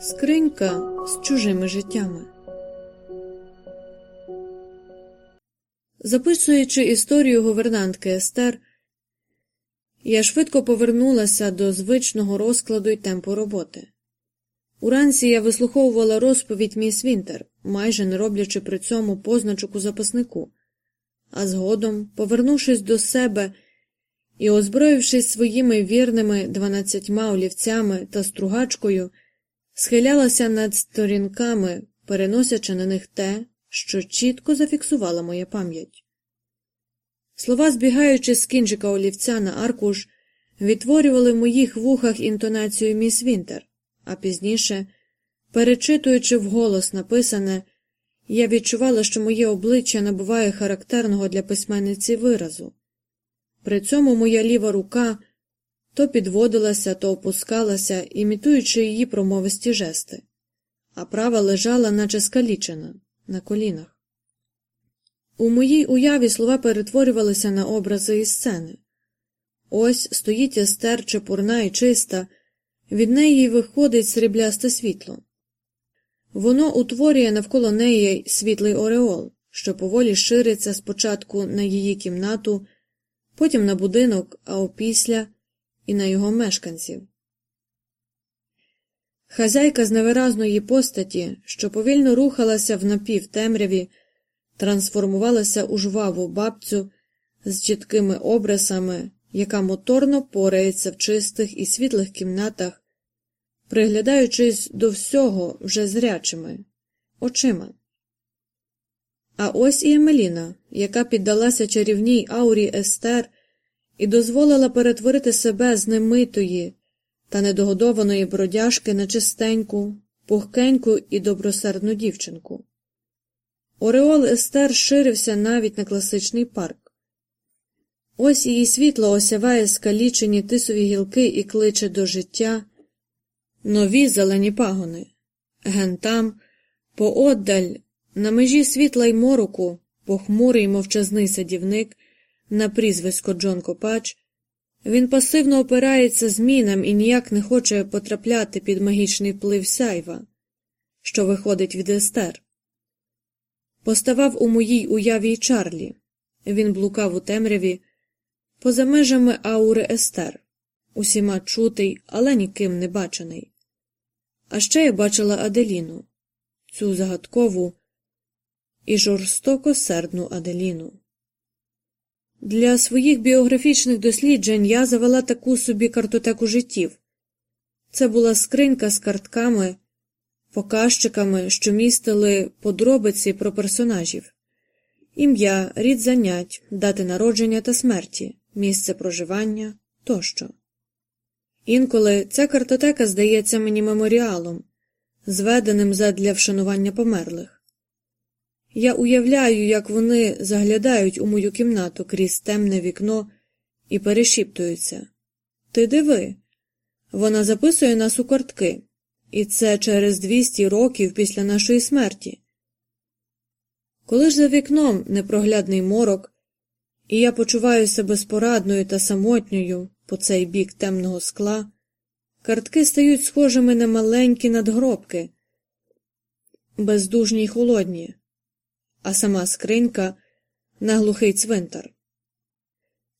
Скринька з чужими життями. Записуючи історію гувернантки Естер, я швидко повернулася до звичного розкладу й темпу роботи. Уранці я вислуховувала розповідь міс Вінтер, майже не роблячи при цьому позначок у записнику, а згодом, повернувшись до себе і озброївшись своїми вірними дванадцятьма олівцями та стругачкою, схилялася над сторінками, переносячи на них те, що чітко зафіксувала моя пам'ять. Слова, збігаючи з кінчика олівця на аркуш, відтворювали в моїх вухах інтонацію міс Вінтер, а пізніше, перечитуючи вголос написане, я відчувала, що моє обличчя набуває характерного для письменниці виразу. При цьому моя ліва рука то підводилася, то опускалася, імітуючи її промовисті жести, а права лежала, наче скалічена, на колінах. У моїй уяві слова перетворювалися на образи і сцени. Ось стоїть естер чепурна і чиста, від неї виходить сріблясте світло. Воно утворює навколо неї світлий ореол, що поволі шириться спочатку на її кімнату, потім на будинок, а опісля і на його мешканців. Хазяйка з невиразної постаті, що повільно рухалася в напівтемряві, трансформувалася у жваву бабцю з чіткими обрисами, яка моторно порається в чистих і світлих кімнатах, приглядаючись до всього вже зрячими очима. А ось і Емеліна, яка піддалася чарівній аурі Естер і дозволила перетворити себе з немитої та недогодованої бродяжки на чистеньку, пухкеньку і добросердну дівчинку. Ореол Естер ширився навіть на класичний парк. Ось її світло осяває скалічені тисові гілки і кличе до життя нові зелені пагони. Ген там, пооддаль, на межі світла й мороку, похмурий мовчазний садівник на прізвисько Джон Копач, він пасивно опирається змінам і ніяк не хоче потрапляти під магічний вплив сяйва, що виходить від Естер. Поставав у моїй уяві й Чарлі. Він блукав у темряві, поза межами аури Естер, усіма чутий, але ніким не бачений. А ще я бачила Аделіну, цю загадкову і жорстоко сердну Аделіну. Для своїх біографічних досліджень я завела таку собі картотеку життів. Це була скринька з картками, показчиками, що містили подробиці про персонажів, ім'я, рід занять, дати народження та смерті, місце проживання тощо. Інколи ця картотека здається мені меморіалом, зведеним задля вшанування померлих. Я уявляю, як вони заглядають у мою кімнату крізь темне вікно і перешіптуються. Ти диви, вона записує нас у картки, і це через 200 років після нашої смерті. Коли ж за вікном непроглядний морок, і я почуваюся безпорадною та самотньою по цей бік темного скла, картки стають схожими на маленькі надгробки, бездужні й холодні а сама скринька на глухий цвинтар.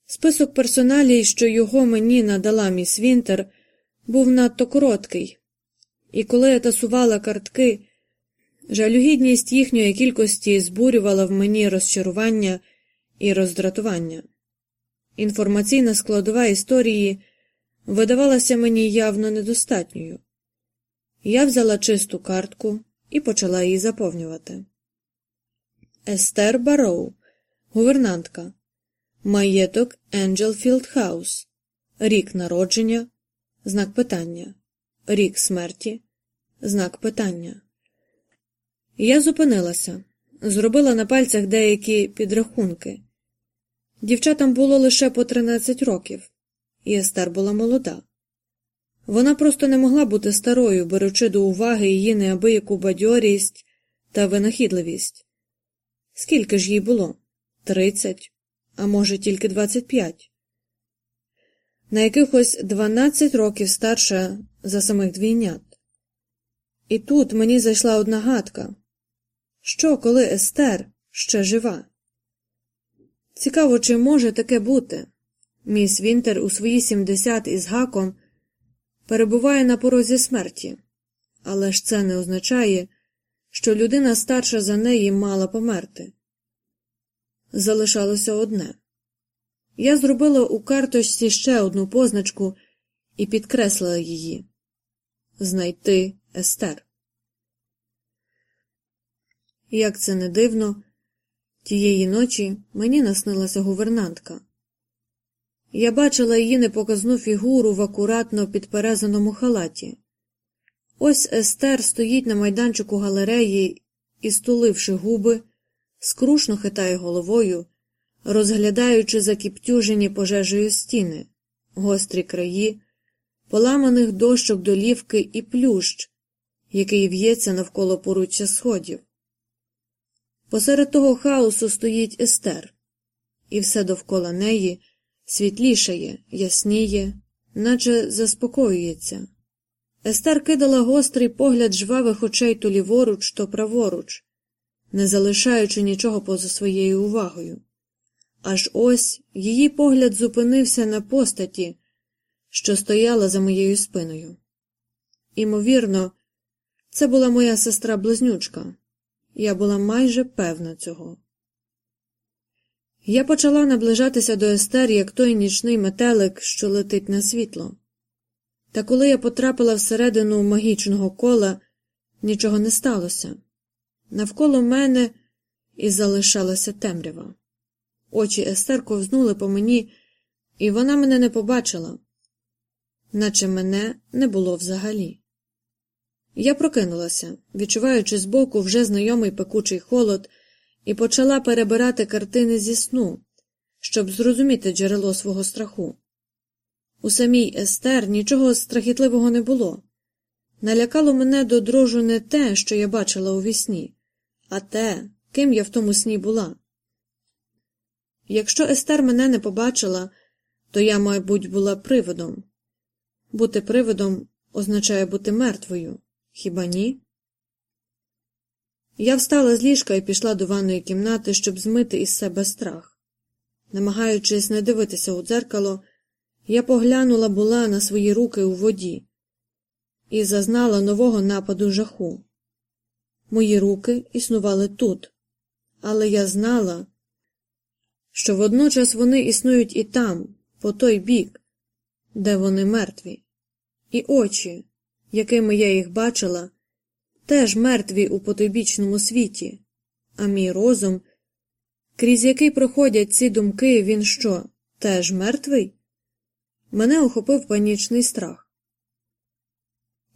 Список персоналій, що його мені надала міс Вінтер, був надто короткий, і коли я тасувала картки, жалюгідність їхньої кількості збурювала в мені розчарування і роздратування. Інформаційна складова історії видавалася мені явно недостатньою. Я взяла чисту картку і почала її заповнювати. Естер Бароу, гувернантка, маєток Енджелфілд Хаус, рік народження, знак питання, рік смерті, знак питання. Я зупинилася, зробила на пальцях деякі підрахунки. Дівчатам було лише по 13 років, і Естер була молода. Вона просто не могла бути старою, беручи до уваги її неабияку бадьорість та винахідливість. Скільки ж їй було? тридцять, а може, тільки двадцять п'ять. На якихось дванадцять років старша за самих двійнят. І тут мені зайшла одна гадка що, коли Естер ще жива? Цікаво, чи може таке бути? Міс Вінтер у свої сімдесят із гаком перебуває на порозі смерті, але ж це не означає, що людина старша за неї мала померти. Залишалося одне. Я зробила у карточці ще одну позначку і підкреслила її знайти Естер. Як це не дивно, тієї ночі мені наснилася гувернантка. Я бачила її непоказну фігуру в акуратно підперезаному халаті. Ось Естер стоїть на майданчику галереї і, стуливши губи, скрушно хитає головою, розглядаючи закіптюжені пожежею стіни, гострі краї, поламаних дощок долівки і плющ, який в'ється навколо поруччя сходів. Посеред того хаосу стоїть Естер, і все довкола неї світлішає, ясніє, наче заспокоюється. Естер кидала гострий погляд жвавих очей то ліворуч, то праворуч, не залишаючи нічого поза своєю увагою. Аж ось її погляд зупинився на постаті, що стояла за моєю спиною. Імовірно, це була моя сестра близнючка. Я була майже певна цього. Я почала наближатися до Естер, як той нічний метелик, що летить на світло. Та коли я потрапила всередину магічного кола, нічого не сталося. Навколо мене і залишалася темрява. Очі Естер ковзнули по мені, і вона мене не побачила, наче мене не було взагалі. Я прокинулася, відчуваючи збоку вже знайомий пекучий холод, і почала перебирати картини зі сну, щоб зрозуміти джерело свого страху. У самій Естер нічого страхітливого не було. Налякало мене до дрожу не те, що я бачила у вісні, а те, ким я в тому сні була. Якщо Естер мене не побачила, то я, мабуть, була привидом. Бути привидом означає бути мертвою. Хіба ні? Я встала з ліжка і пішла до ванної кімнати, щоб змити із себе страх. Намагаючись не дивитися у дзеркало, я поглянула була на свої руки у воді і зазнала нового нападу жаху. Мої руки існували тут, але я знала, що водночас вони існують і там, по той бік, де вони мертві, і очі, якими я їх бачила, теж мертві у потойбічному світі, а мій розум, крізь який проходять ці думки, він що, теж мертвий? Мене охопив панічний страх.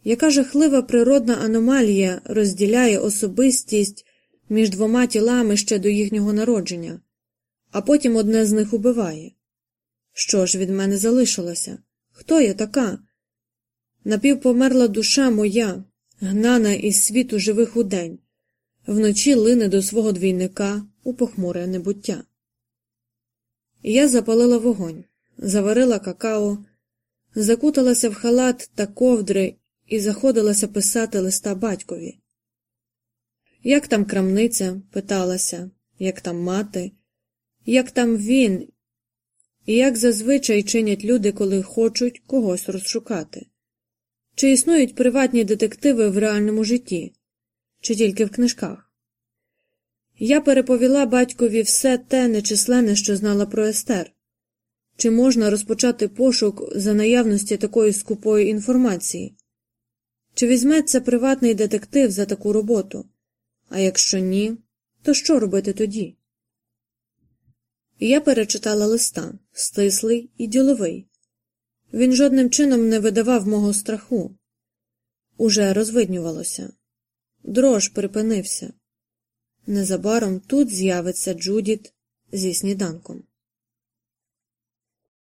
Яка жахлива природна аномалія розділяє особистість між двома тілами ще до їхнього народження, а потім одне з них убиває? Що ж від мене залишилося? Хто я така? Напівпомерла душа моя, гнана із світу живих удень, вночі лине до свого двійника у похмуре небуття. Я запалила вогонь, заварила какао, закуталася в халат та ковдри і заходилася писати листа батькові. Як там крамниця? питалася, як там мати, як там він, і як зазвичай чинять люди, коли хочуть когось розшукати. Чи існують приватні детективи в реальному житті, чи тільки в книжках? Я переповіла батькові все те нечисленне, що знала про Естер. Чи можна розпочати пошук за наявності такої скупої інформації? Чи візьметься приватний детектив за таку роботу? А якщо ні, то що робити тоді? Я перечитала листа стислий і діловий. Він жодним чином не видавав мого страху. Уже розвиднювалося. Дрож припинився. Незабаром тут з'явиться Джудіт зі сніданком.